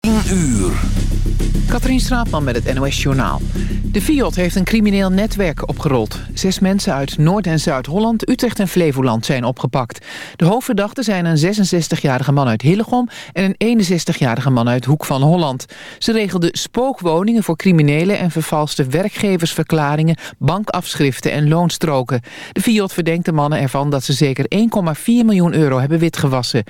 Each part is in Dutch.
10 uur. Katrien Straatman met het NOS Journaal. De Fiat heeft een crimineel netwerk opgerold. Zes mensen uit Noord- en Zuid-Holland, Utrecht en Flevoland zijn opgepakt. De hoofdverdachten zijn een 66-jarige man uit Hillegom... en een 61-jarige man uit Hoek van Holland. Ze regelden spookwoningen voor criminelen... en vervalste werkgeversverklaringen, bankafschriften en loonstroken. De Fiat verdenkt de mannen ervan dat ze zeker 1,4 miljoen euro hebben witgewassen.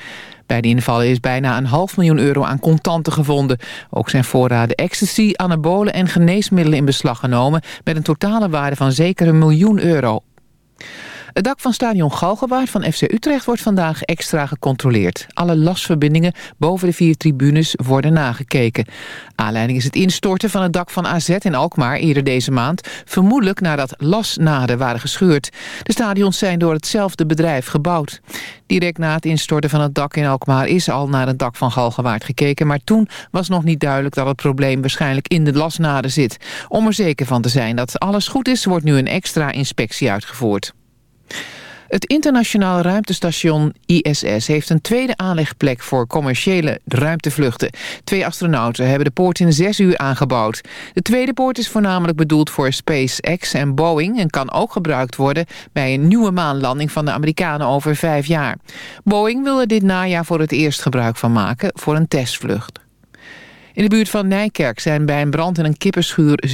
Bij de invallen is bijna een half miljoen euro aan contanten gevonden. Ook zijn voorraden ecstasy, anabolen en geneesmiddelen in beslag genomen... met een totale waarde van zeker een miljoen euro. Het dak van stadion Galgenwaard van FC Utrecht wordt vandaag extra gecontroleerd. Alle lasverbindingen boven de vier tribunes worden nagekeken. Aanleiding is het instorten van het dak van AZ in Alkmaar eerder deze maand. Vermoedelijk nadat lasnaden waren gescheurd. De stadions zijn door hetzelfde bedrijf gebouwd. Direct na het instorten van het dak in Alkmaar is al naar het dak van Galgenwaard gekeken. Maar toen was nog niet duidelijk dat het probleem waarschijnlijk in de lasnaden zit. Om er zeker van te zijn dat alles goed is, wordt nu een extra inspectie uitgevoerd. Het internationaal ruimtestation ISS heeft een tweede aanlegplek voor commerciële ruimtevluchten. Twee astronauten hebben de poort in zes uur aangebouwd. De tweede poort is voornamelijk bedoeld voor SpaceX en Boeing... en kan ook gebruikt worden bij een nieuwe maanlanding van de Amerikanen over vijf jaar. Boeing wil er dit najaar voor het eerst gebruik van maken voor een testvlucht. In de buurt van Nijkerk zijn bij een brand in een kippenschuur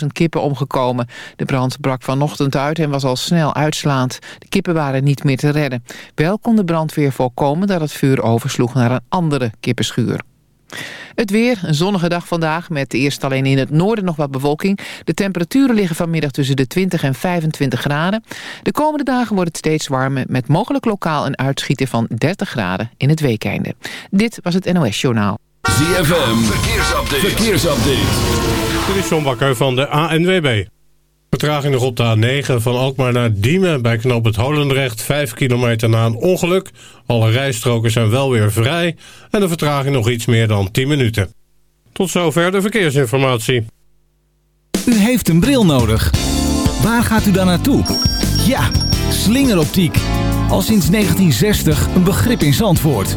16.000 kippen omgekomen. De brand brak vanochtend uit en was al snel uitslaand. De kippen waren niet meer te redden. Wel kon de brandweer voorkomen dat het vuur oversloeg naar een andere kippenschuur. Het weer, een zonnige dag vandaag met eerst alleen in het noorden nog wat bewolking. De temperaturen liggen vanmiddag tussen de 20 en 25 graden. De komende dagen wordt het steeds warmer met mogelijk lokaal een uitschieten van 30 graden in het weekeinde. Dit was het NOS Journaal. ZFM, verkeersupdate. verkeersupdate. Dit is John Bakker van de ANWB. Vertraging nog op de A9 van Alkmaar naar Diemen bij knop het Holendrecht. 5 kilometer na een ongeluk. Alle rijstroken zijn wel weer vrij. En de vertraging nog iets meer dan 10 minuten. Tot zover de verkeersinformatie. U heeft een bril nodig. Waar gaat u dan naartoe? Ja, slingeroptiek. Al sinds 1960 een begrip in Zandvoort.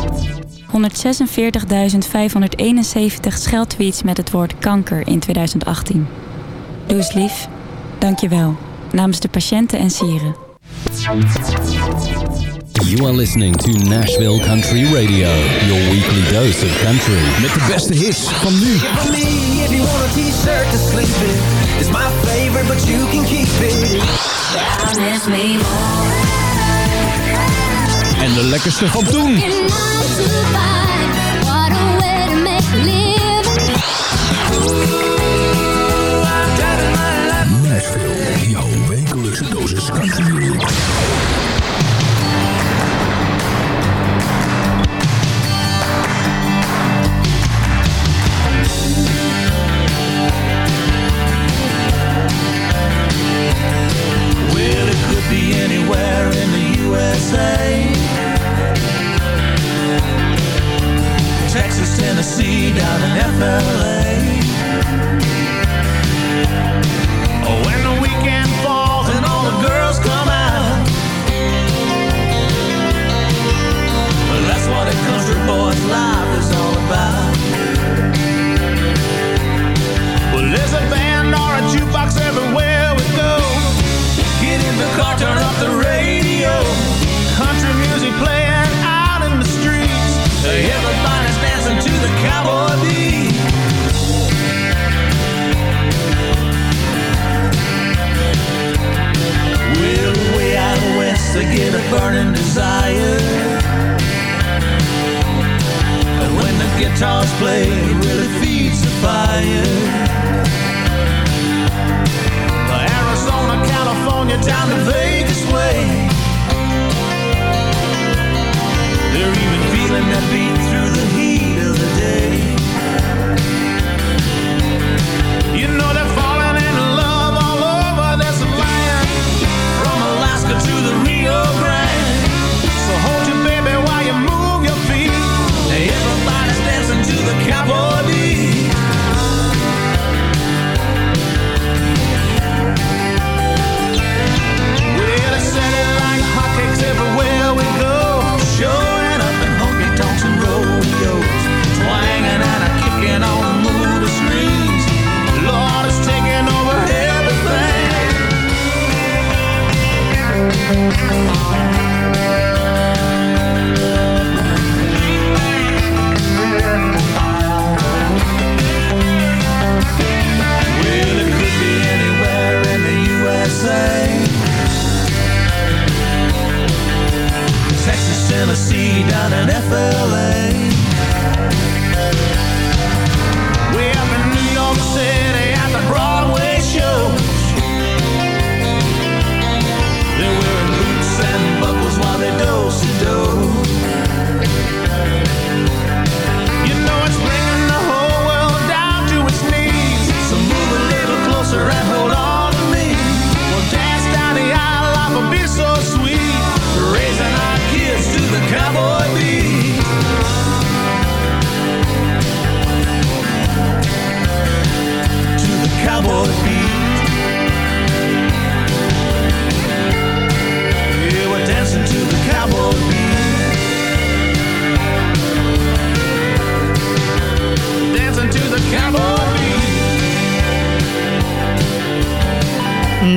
146.571 scheldtweets met het woord kanker in 2018. Doe eens lief. Dank je wel. Namens de patiënten en sieren. You are listening to Nashville Country Radio. Your weekly dose of country. Met de beste hits van nu. En de lekkerste van toen. Nashville, jouw wekelijkse dosis country. Well, Texas, Tennessee, down in FLA. Oh, when the weekend falls and all the girls come out, that's what a country boy's life is all about. Well, there's a band or a jukebox everywhere we go. Get in the car, turn up the radio. Country music playing out in the streets. Hey, burning desire. And when the guitar's played, it really feeds the fire.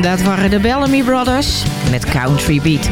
Dat waren de Bellamy Brothers met Country Beat.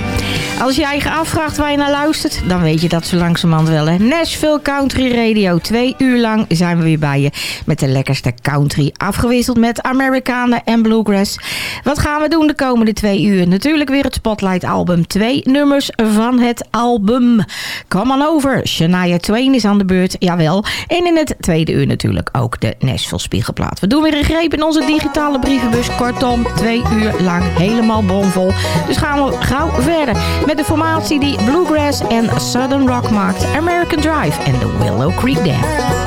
Als jij je afvraagt waar je naar luistert, dan weet je dat zo langzamerhand wel. Hè? Nashville Country Radio. Twee uur lang zijn we weer bij je met de lekkerste country. Afgewisseld met Amerikanen en Bluegrass. Wat gaan we doen de komende twee uur? Natuurlijk weer het Spotlight album. Twee nummers van het album. Come on over. Shania Twain is aan de beurt, jawel. En in het tweede uur natuurlijk ook de Nashville Spiegelplaat. We doen weer een greep in onze digitale brievenbus. Kortom, twee uur lang helemaal bomvol. Dus gaan we gauw verder met de formatie die Bluegrass en Southern Rock maakt. American Drive en de Willow Creek Dam.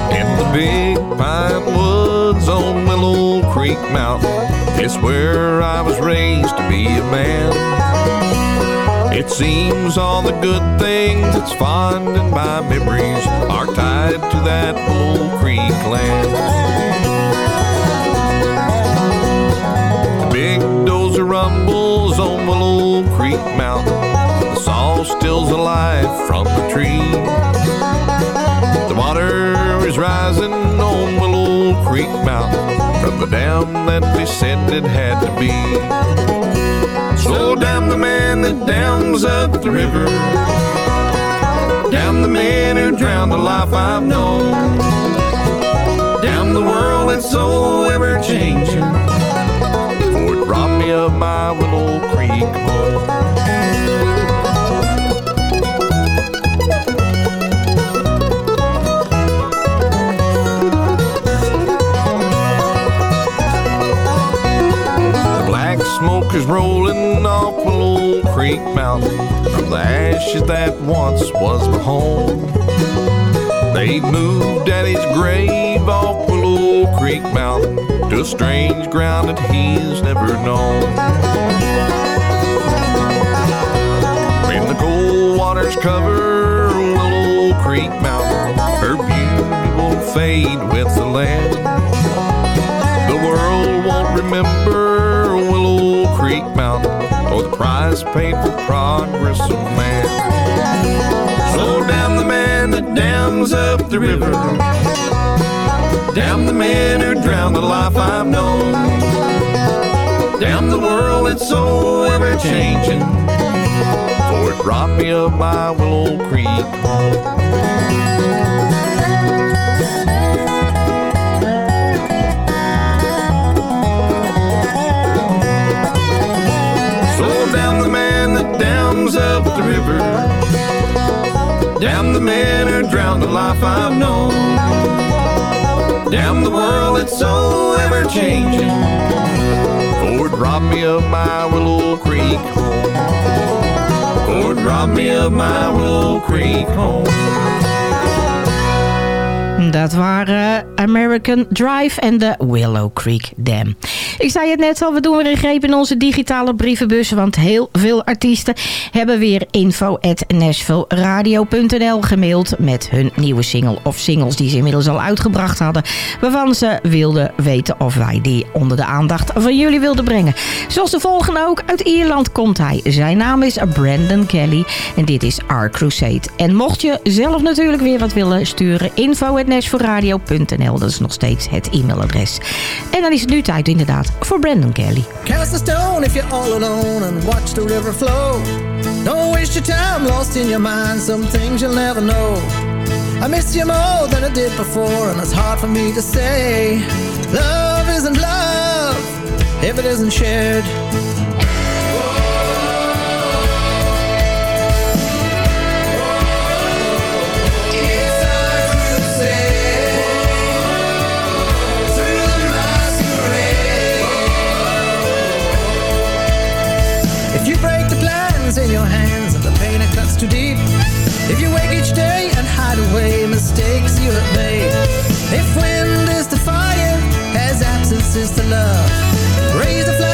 In the big pine woods on Willow Creek Mountain, it's where I was raised to be a man. It seems all the good things that's fond in my memories are tied to that Willow Creek land. Big dozer rumbles on Willow Creek Mountain. Saw still's alive from the tree. The water is rising on Willow Creek Mountain from the dam that they said it had to be. Slow down the man that dams up the river. Down the man who drowned the life I've known. Down the world that's so ever changing. For it robbed me of my Willow Creek home. Is rolling off Willow Creek Mountain from the ashes that once was my home. They moved Daddy's grave off Willow Creek Mountain to a strange ground that he's never known. When the cold waters cover Willow Creek Mountain, her beauty will fade with the land. The world won't remember Creek Mountain or the price paid for progress of man. Slow down the man that dams up the river. Damn the man who drowned the life I've known. Damn the world that's so ever changing. For it robbed me of my Willow Creek the river. Damn the man who drowned the life I've known. Damn the world that's so ever changing. Ford robbed me of my Willow Creek home. Ford robbed me of my Willow Creek home. Dat waren American Drive en de Willow Creek Dam. Ik zei het net al, we doen weer een greep in onze digitale brievenbus. Want heel veel artiesten hebben weer info at gemaild... met hun nieuwe single of singles die ze inmiddels al uitgebracht hadden... waarvan ze wilden weten of wij die onder de aandacht van jullie wilden brengen. Zoals de volgende ook, uit Ierland komt hij. Zijn naam is Brandon Kelly en dit is Our Crusade. En mocht je zelf natuurlijk weer wat willen sturen... info at dat is nog steeds het e-mailadres. En dan is het nu tijd inderdaad voor Brandon Kelly. Cast a stone if you're all alone and watch the river flow. Don't waste your time lost in your mind, some things you'll never know. I miss you more than I did before, and it's hard for me to say. Love isn't love if it isn't shared. The in your hands and the pain it cuts too deep. If you wake each day and hide away mistakes you have made If wind is the fire as absence is the love Raise the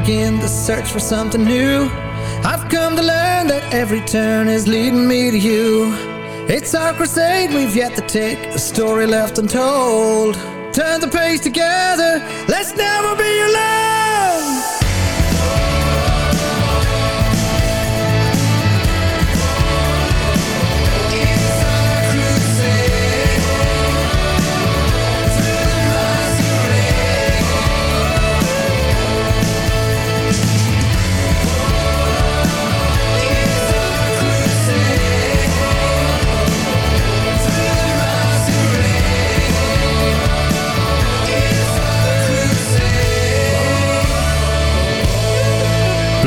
begin the search for something new. I've come to learn that every turn is leading me to you. It's our crusade we've yet to take, a story left untold. Turn the page together, let's never be alone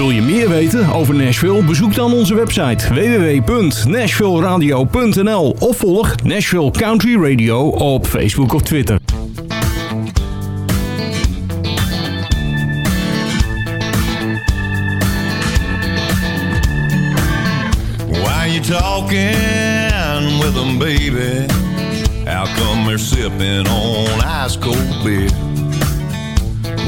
Wil je meer weten over Nashville? Bezoek dan onze website www.nashvilleradio.nl of volg Nashville Country Radio op Facebook of Twitter. Talking with them, baby? How come they're on ice cold beer?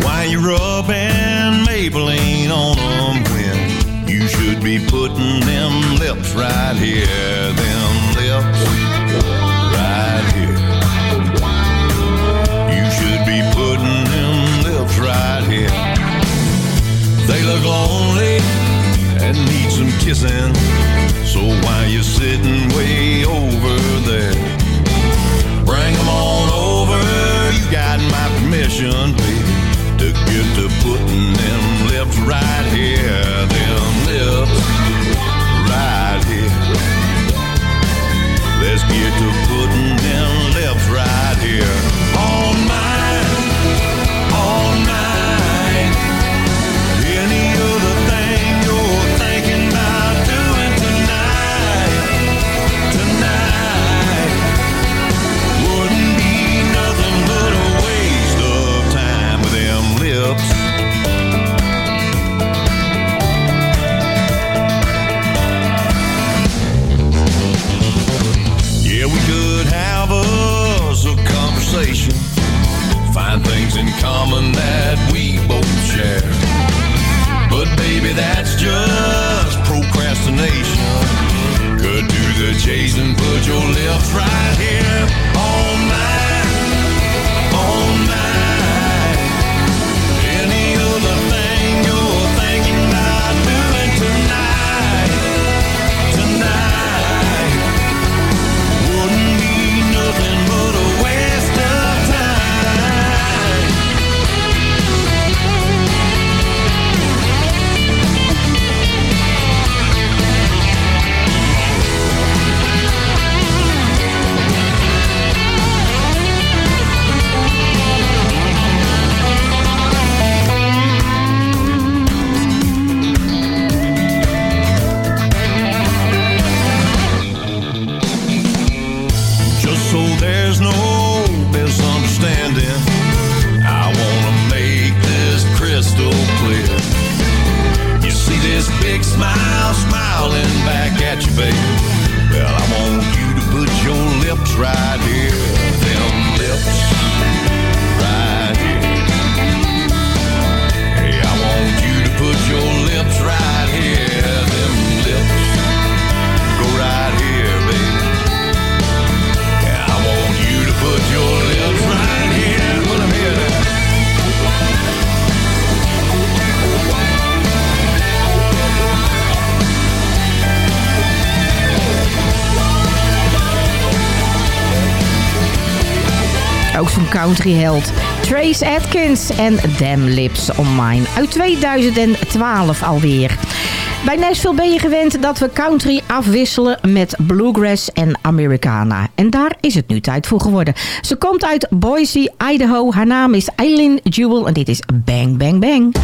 Why you rubbing Maybelline on them when you should be putting them lips right here? Them lips right here. You should be putting them lips right here. They look lonely and need some kissing. So why you sitting way over there? Bring 'em on over, you got my permission, baby, to get to putting them lips right here, them lips right here. Let's get to putting them lips right here. Things in common that Trace Atkins en Damn Lips on Mine. Uit 2012 alweer. Bij Nashville ben je gewend dat we country afwisselen met bluegrass en Americana. En daar is het nu tijd voor geworden. Ze komt uit Boise, Idaho. Haar naam is Eileen Jewel en dit is Bang Bang Bang.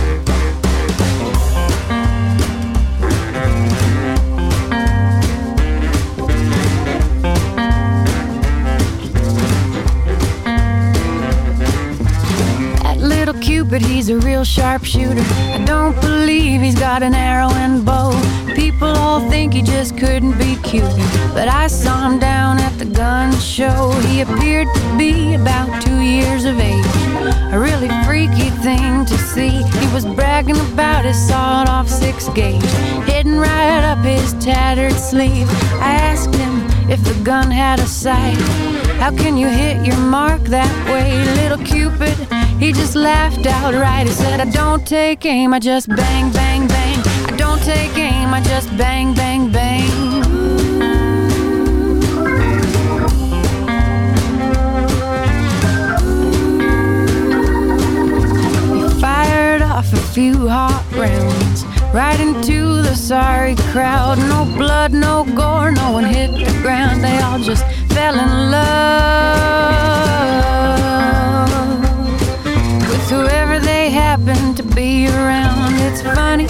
Cupid, he's a real sharpshooter. I don't believe he's got an arrow and bow. People all think he just couldn't be cute. But I saw him down at the gun show. He appeared to be about two years of age. A really freaky thing to see. He was bragging about his sawed off six gauge, hidden right up his tattered sleeve. I asked him if the gun had a sight. How can you hit your mark that way, little Cupid? He just laughed outright. He said, I don't take aim, I just bang, bang, bang. I don't take aim, I just bang, bang, bang. He fired off a few hot rounds right into the sorry crowd. No blood, no gore, no one hit the ground. They all just fell in love with whoever they happen to be around. It's funny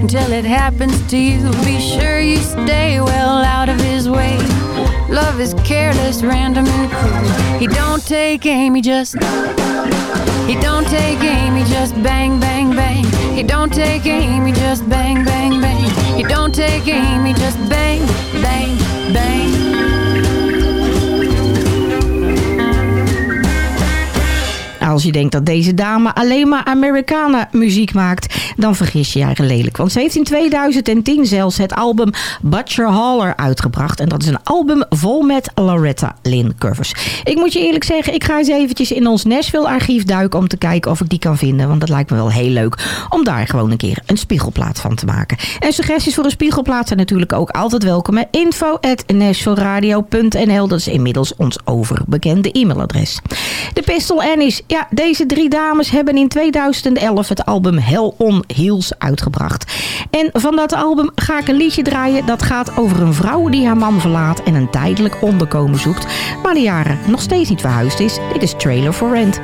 until it happens to you. Be sure you stay well out of his way. Love is careless, random, and cruel. He don't take aim, he just. He don't take aim, he just bang, bang, bang. He don't take aim, he just bang, bang, bang. He don't take aim, he just bang, bang, bang. Als je denkt dat deze dame alleen maar Americana muziek maakt, dan vergis je je eigen lelijk. Want ze heeft in 2010 zelfs het album Butcher Haller uitgebracht. En dat is een album vol met Loretta Lynn covers. Ik moet je eerlijk zeggen, ik ga eens eventjes in ons Nashville archief duiken om te kijken of ik die kan vinden. Want dat lijkt me wel heel leuk om daar gewoon een keer een spiegelplaat van te maken. En suggesties voor een spiegelplaat zijn natuurlijk ook altijd welkom. Info at Dat is inmiddels ons overbekende e-mailadres. De Pistol Annies. Ja, deze drie dames hebben in 2011 het album Hell on Heels uitgebracht. En van dat album ga ik een liedje draaien dat gaat over een vrouw die haar man verlaat en een tijdelijk onderkomen zoekt, maar de jaren nog steeds niet verhuisd is. Dit is Trailer for Rent.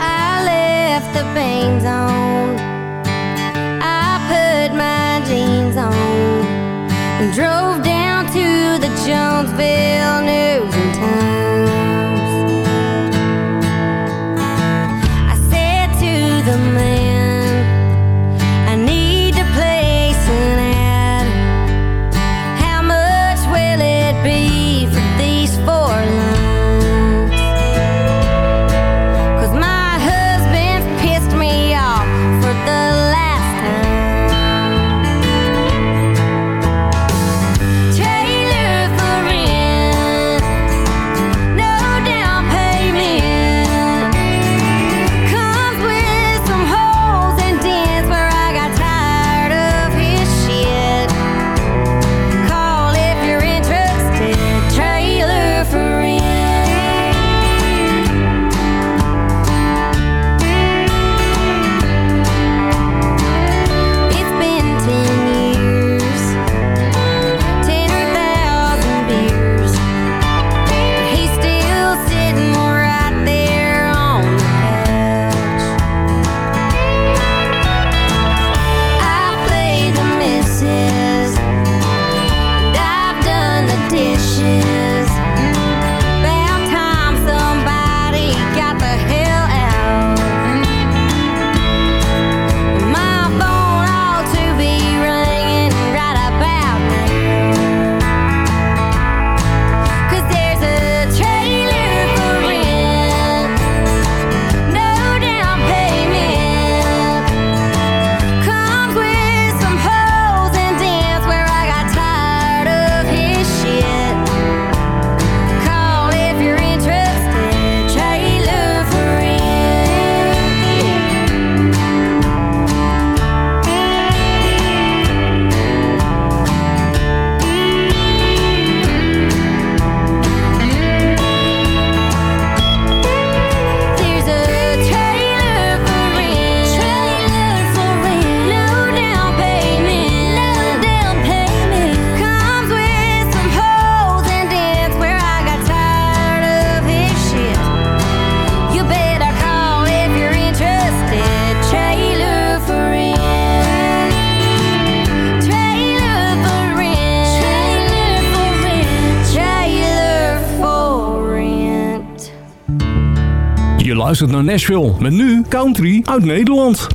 Luistert naar Nashville. Met nu country uit Nederland.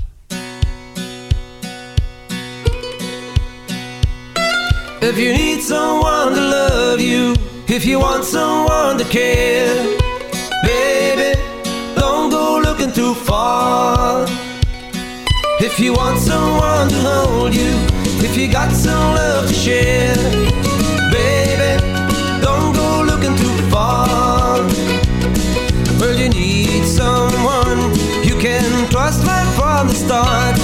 If you need someone to love you, if you want someone to care, baby, don't go looking too far. If you want someone to hold you, if you got some love to share, start.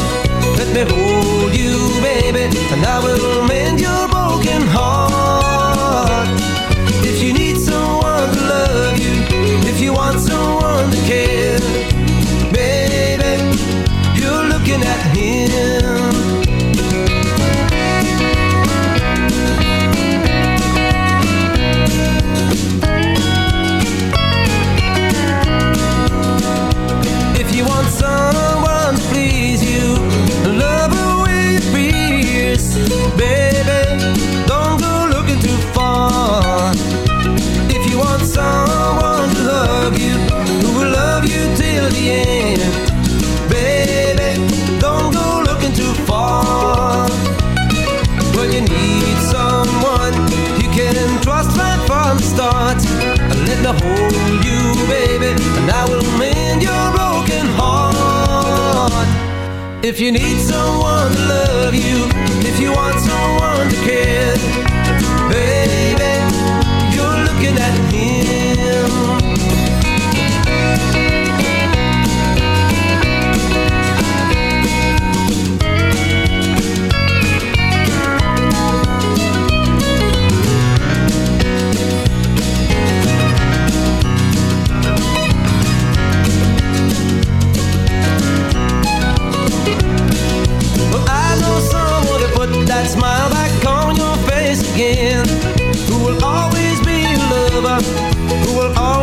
Let me hold you, baby, and I will mend Me hold you, baby, and I will mend your broken heart. If you need someone to love you, if you want someone to care,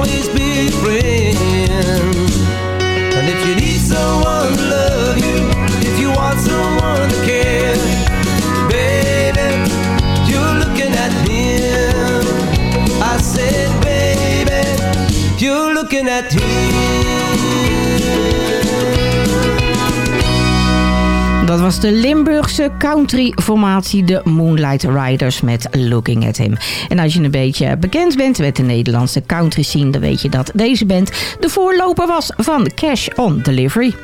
always be a was de Limburgse country-formatie de Moonlight Riders met Looking at Him. En als je een beetje bekend bent met de Nederlandse country scene... dan weet je dat deze band de voorloper was van Cash on Delivery.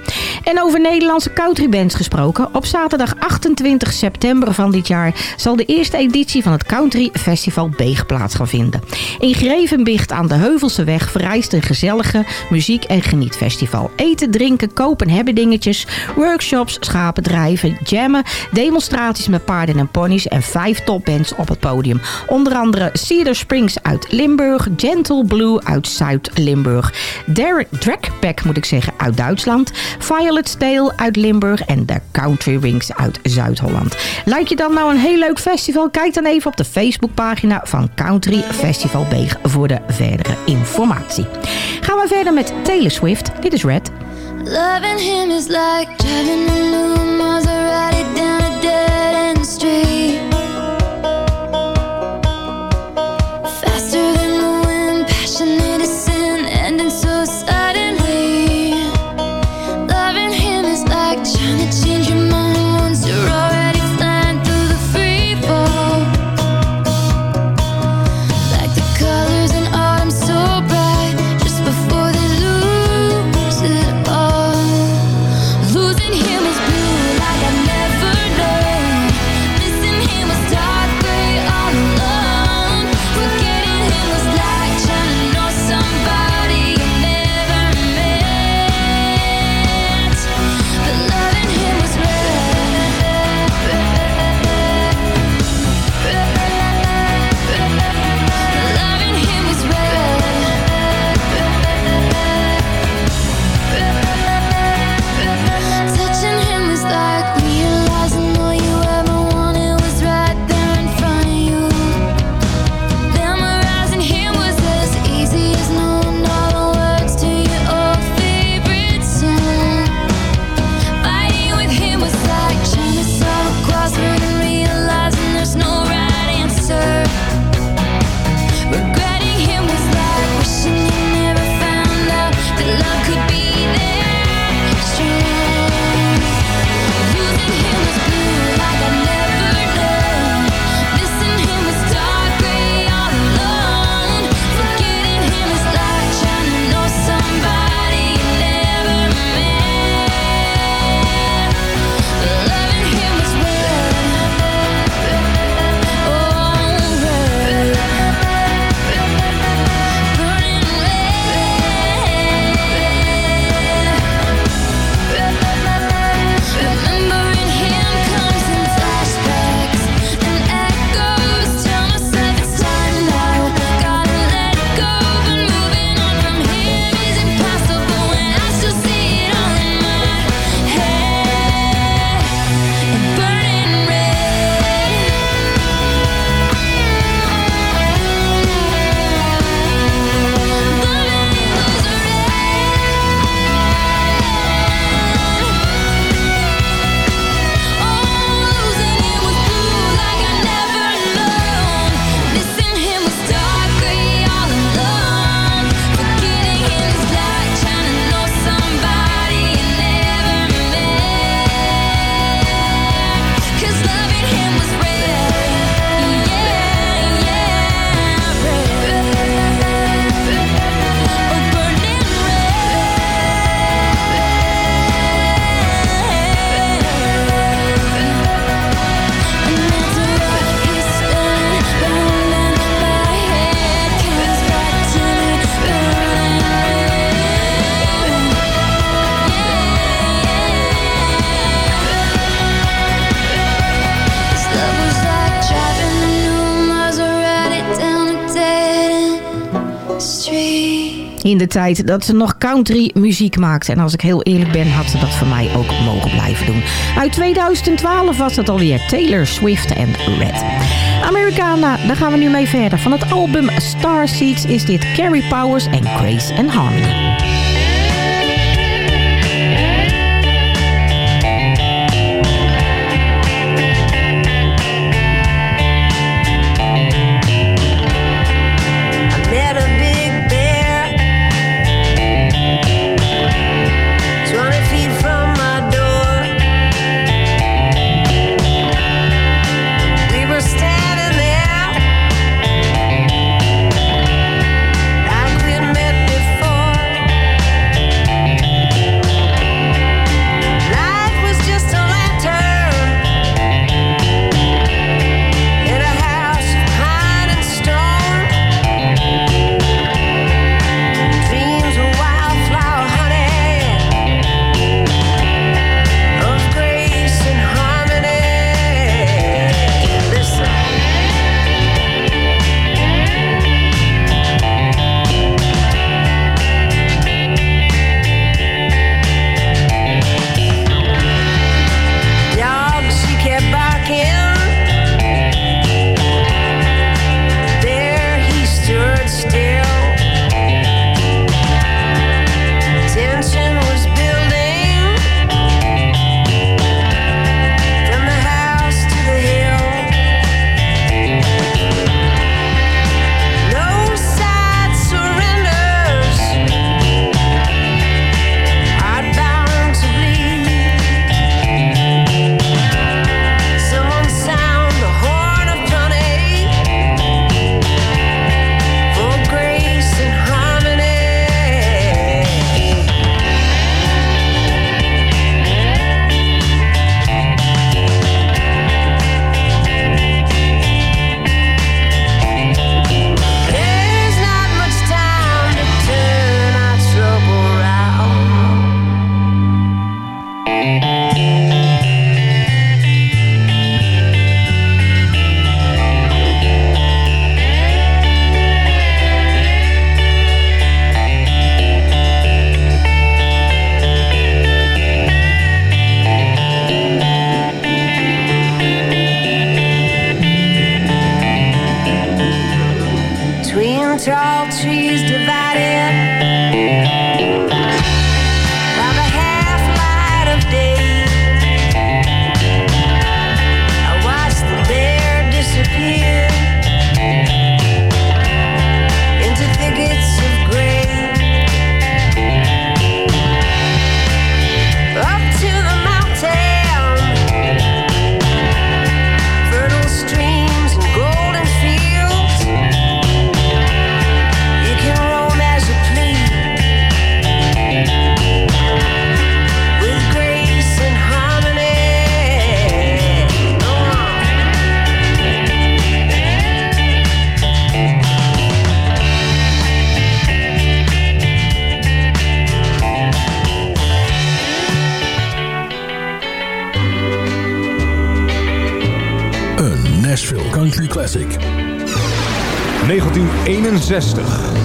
En over Nederlandse countrybands gesproken... op zaterdag 28 september van dit jaar... zal de eerste editie van het Country Festival Beeg plaats gaan vinden. In Grevenbicht aan de Heuvelseweg vereist een gezellige muziek- en genietfestival. Eten, drinken, kopen, hebben dingetjes, workshops, schapendrijven, jammen, demonstraties met paarden en ponies en vijf topbands op het podium. Onder andere Cedar Springs uit Limburg, Gentle Blue uit Zuid-Limburg, Derek Dragpack moet ik zeggen uit Duitsland, Violet Stale uit Limburg en de Country Rings uit Zuid-Holland. Lijkt je dan nou een heel leuk festival? Kijk dan even op de Facebookpagina van Country Festival Beeg voor de verdere informatie. Gaan we verder met Taylor Swift. Dit is Red. Loving him is like driving a new Maserati down in de tijd dat ze nog country muziek maakte. En als ik heel eerlijk ben, had ze dat voor mij ook mogen blijven doen. Uit 2012 was dat alweer Taylor Swift en Red. Americana, nou, daar gaan we nu mee verder. Van het album Starseeds is dit Carrie Powers en Grace and Harmony. between tall trees divided. 1961.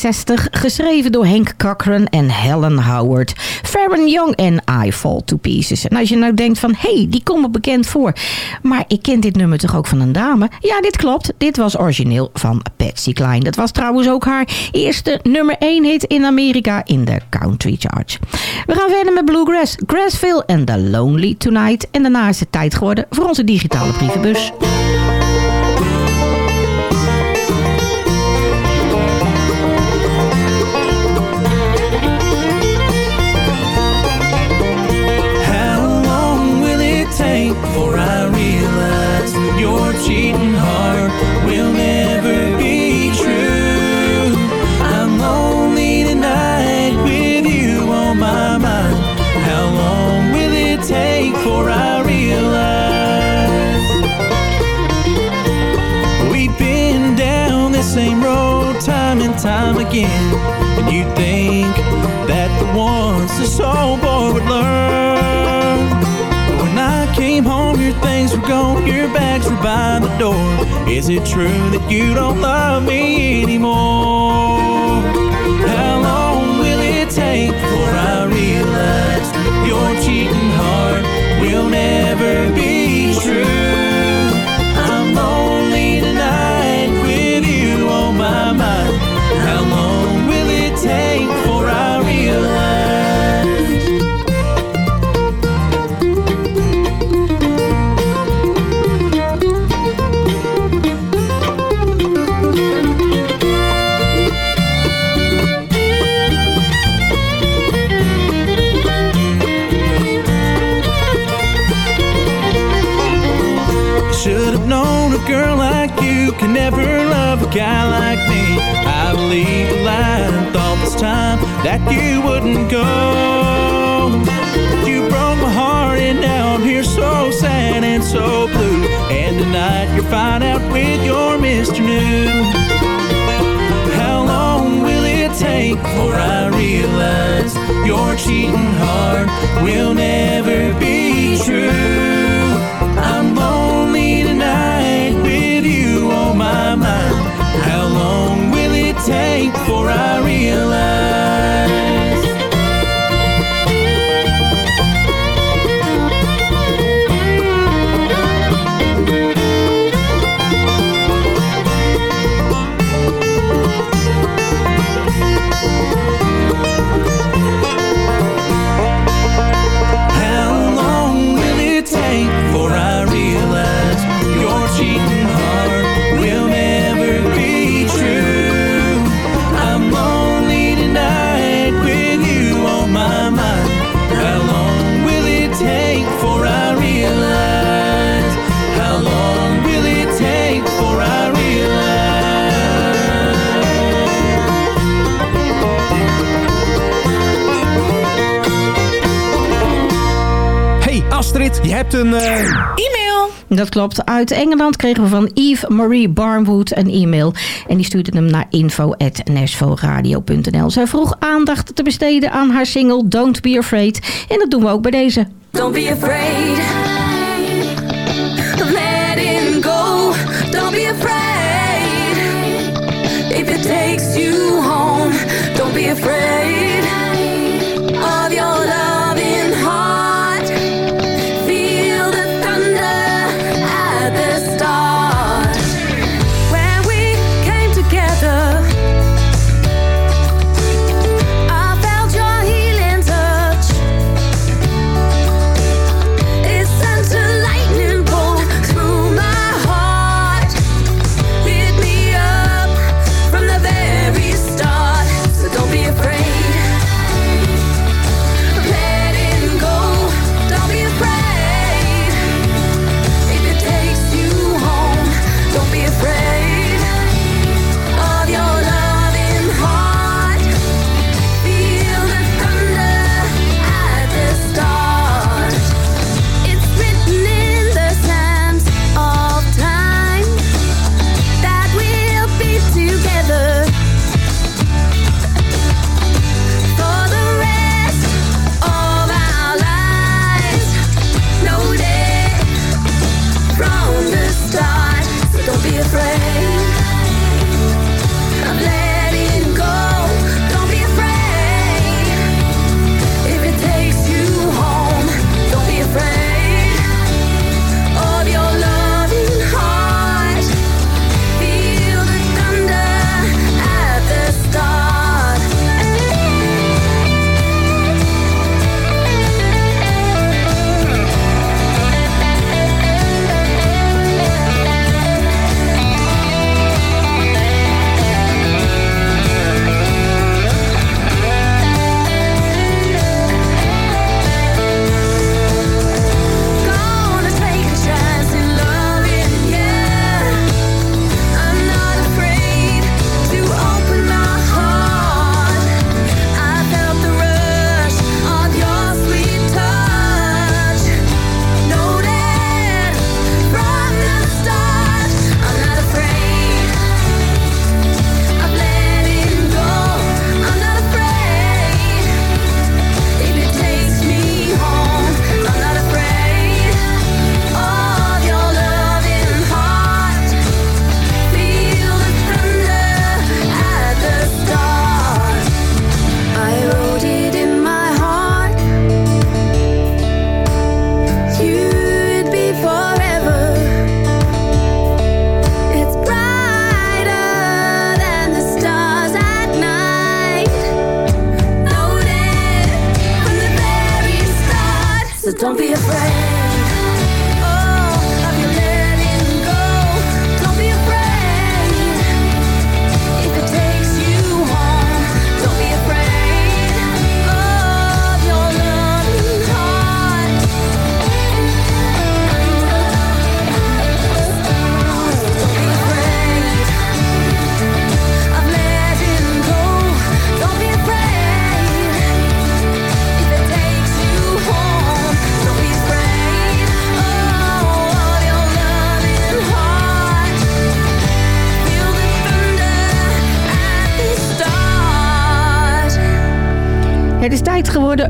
1961, geschreven door Hank Cochran en Helen Howard. Farron Young en I Fall to Pieces. En als je nou denkt van, hé, hey, die komt me bekend voor. Maar ik ken dit nummer toch ook van een dame? Ja, dit klopt. Dit was origineel van Patsy Cline. Dat was trouwens ook haar eerste nummer 1 hit in Amerika in de country charts. We gaan verder met Bluegrass, Grassville en The Lonely Tonight. En daarna is het tijd geworden voor onze digitale brievenbus. And you think that the ones the soul boy would learn. But when I came home, your things were gone, your bags were by the door. Is it true that you don't love me anymore? How long will it take before I realize your cheating heart will never be guy like me. I believed the lie, thought this time that you wouldn't go. You broke my heart, and now I'm here so sad and so blue. And tonight you're fine out with your Mr. New. How long will it take before I realize your cheating heart will never be true? Hebt een... eh, E-mail. Dat klopt. Uit Engeland kregen we van Eve Marie Barnwood een e-mail. En die stuurde hem naar info.nashvilleradio.nl. Zij vroeg aandacht te besteden aan haar single Don't Be Afraid. En dat doen we ook bij deze. Don't be afraid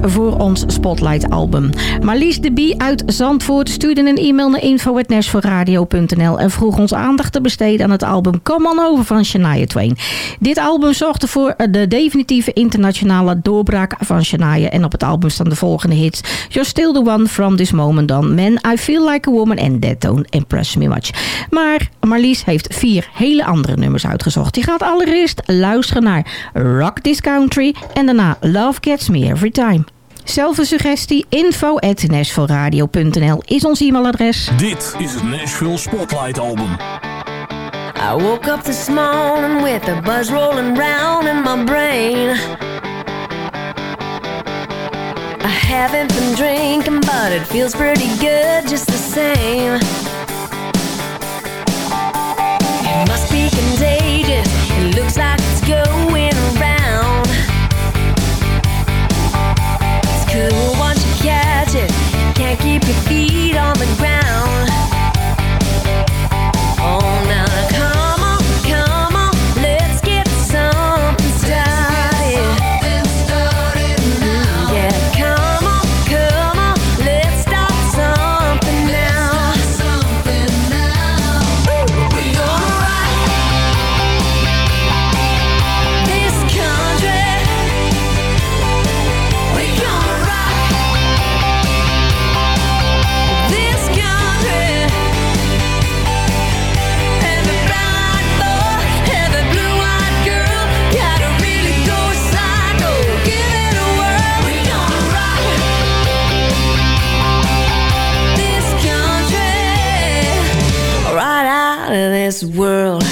voor ons Spotlight album. Marlies de Bie uit Zandvoort stuurde een e-mail naar info.nashforradio.nl en vroeg ons aandacht te besteden aan het album Come On Over van Shania Twain. Dit album zorgde voor de definitieve internationale doorbraak van Shania en op het album staan de volgende hits. You're Still The One From This Moment On, Man, I Feel Like A Woman en That Don't Impress Me Much. Maar Marlies heeft vier hele andere nummers uitgezocht. Die gaat allereerst luisteren naar Rock This Country en daarna Love Gets Me Every Time. Zelf een suggestie info at nashvilleradio.nl is ons e-mailadres. Dit is het Nashville Spotlight Album. I woke up this morning with a buzz rolling round in my brain. I haven't been drinking, but it feels pretty good just the same. It must be contagious, it looks like it's going this world.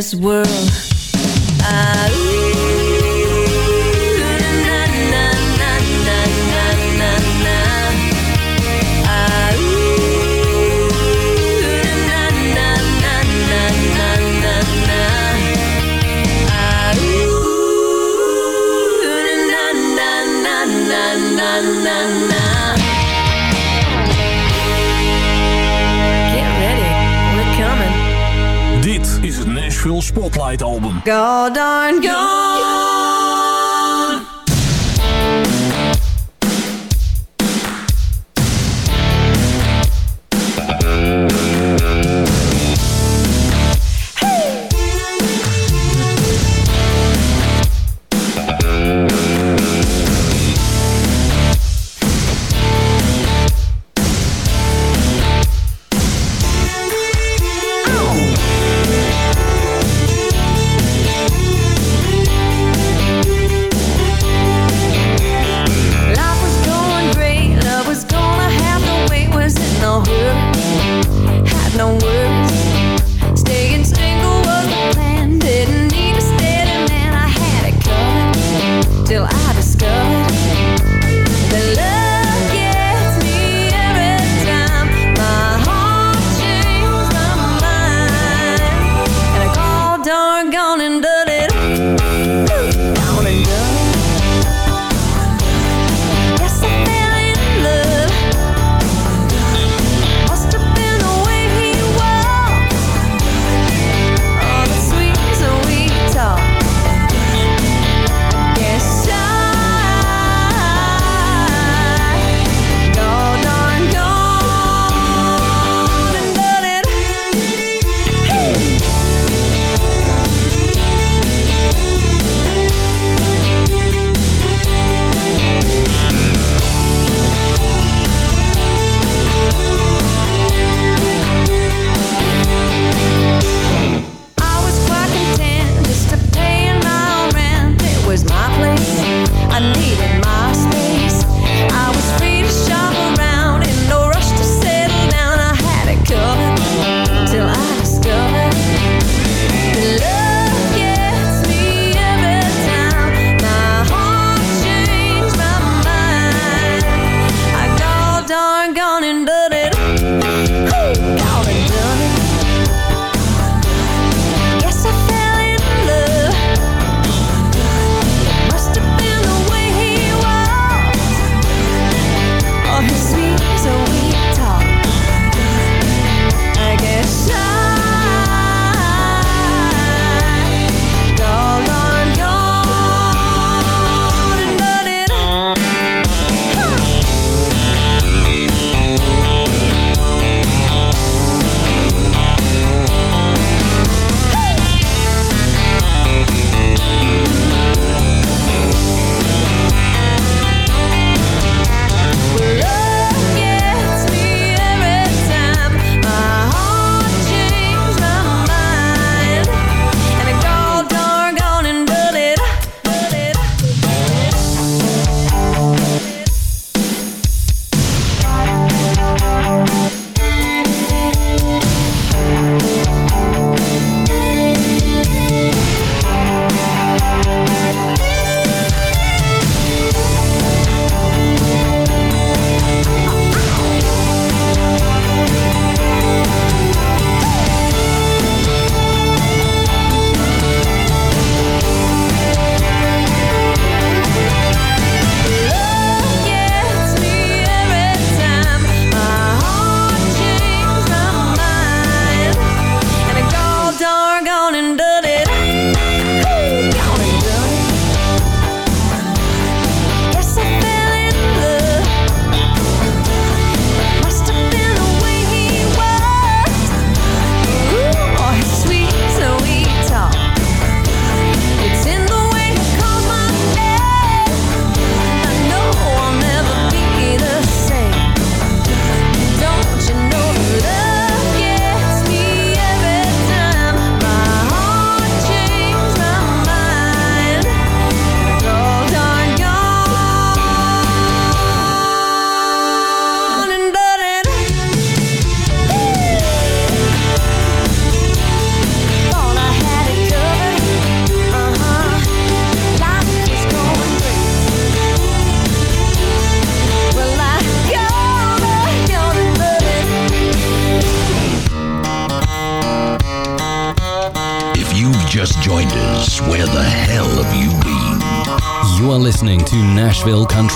This world. Album. God darn gone.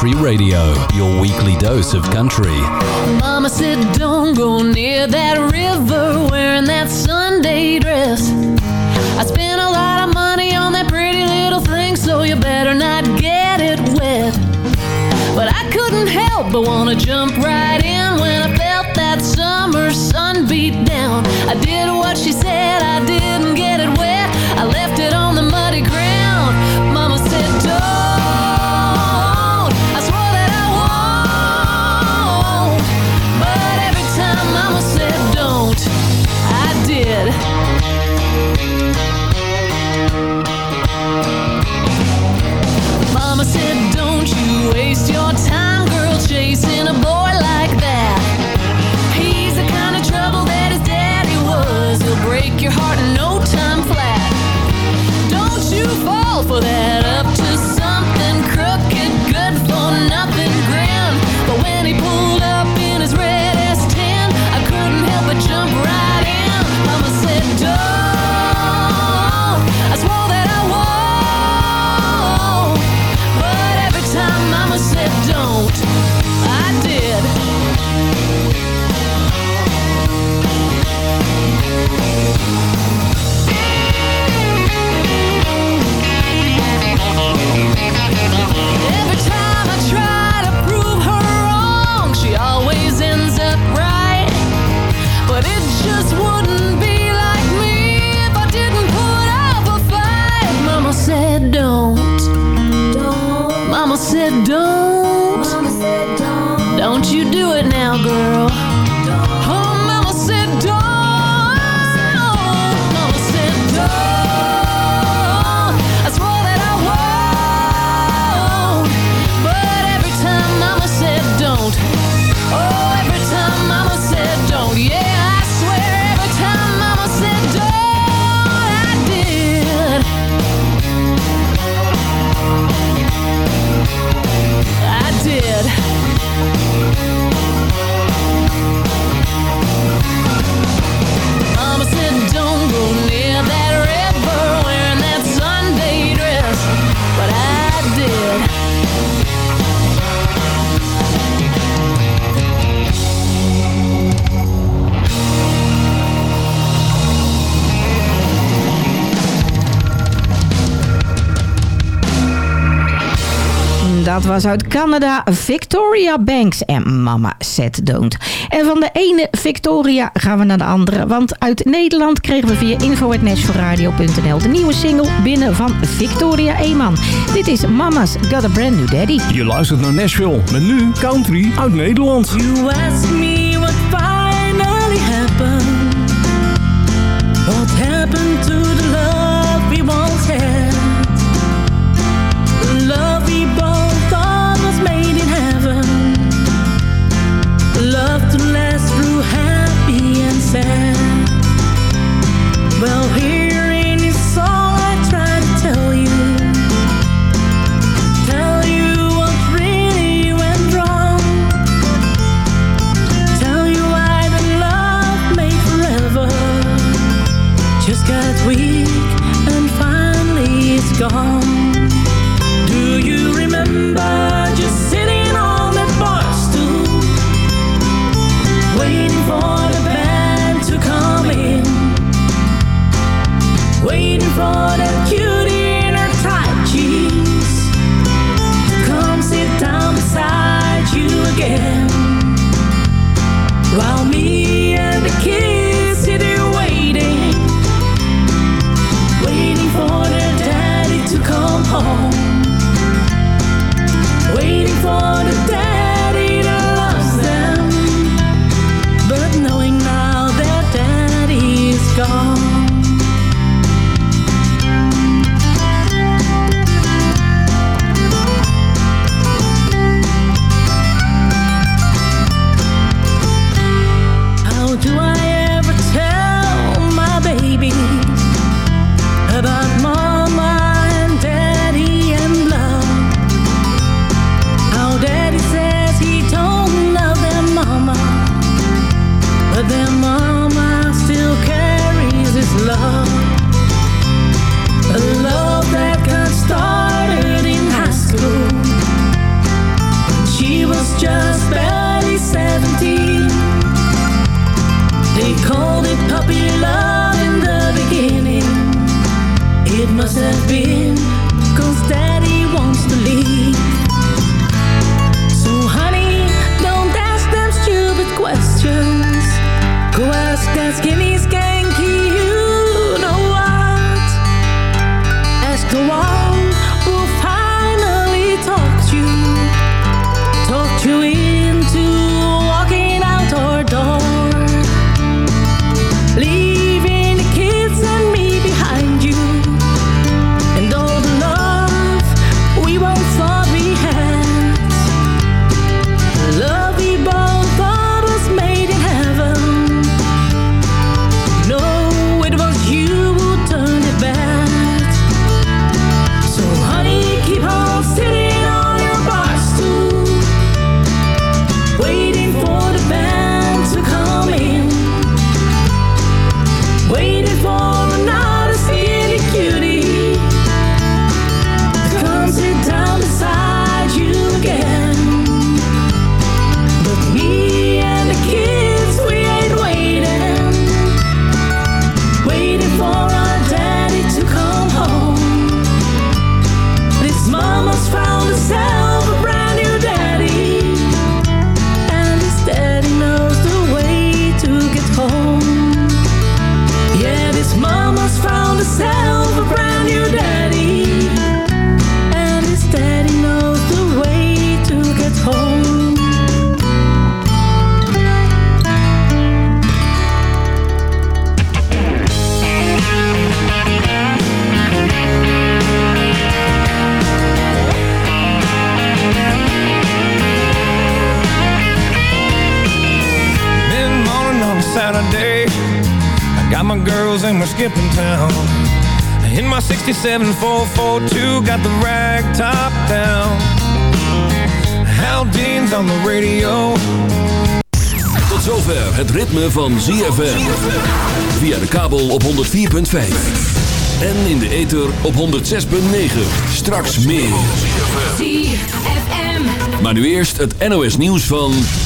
Country Radio, your weekly dose of country. Mama said, don't go near that river wearing that Sunday dress. I spent a lot of money on that pretty little thing, so you better not get it wet. But I couldn't help but want to jump right in when I felt that summer sun beat down. I did what she girl. Dat was uit Canada Victoria Banks en Mama Set Don't. En van de ene Victoria gaan we naar de andere. Want uit Nederland kregen we via info.nashforradio.nl de nieuwe single binnen van Victoria Eeman. Dit is Mama's Got a Brand New Daddy. Je luistert naar Nashville met nu Country uit Nederland. You ask me what finally happened. What happened to the waiting for the band to come in, waiting for the 7442 got the rack top down. Hal Dean's on the radio. Tot zover het ritme van ZFM. Via de kabel op 104.5. En in de ether op 106.9. Straks meer. ZFM. Maar nu eerst het NOS nieuws van...